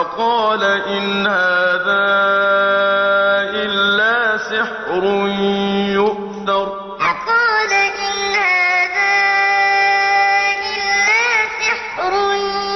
فقال إن هذا إلا سحر يؤثر. فقال إن هذا إلا سحر يؤثر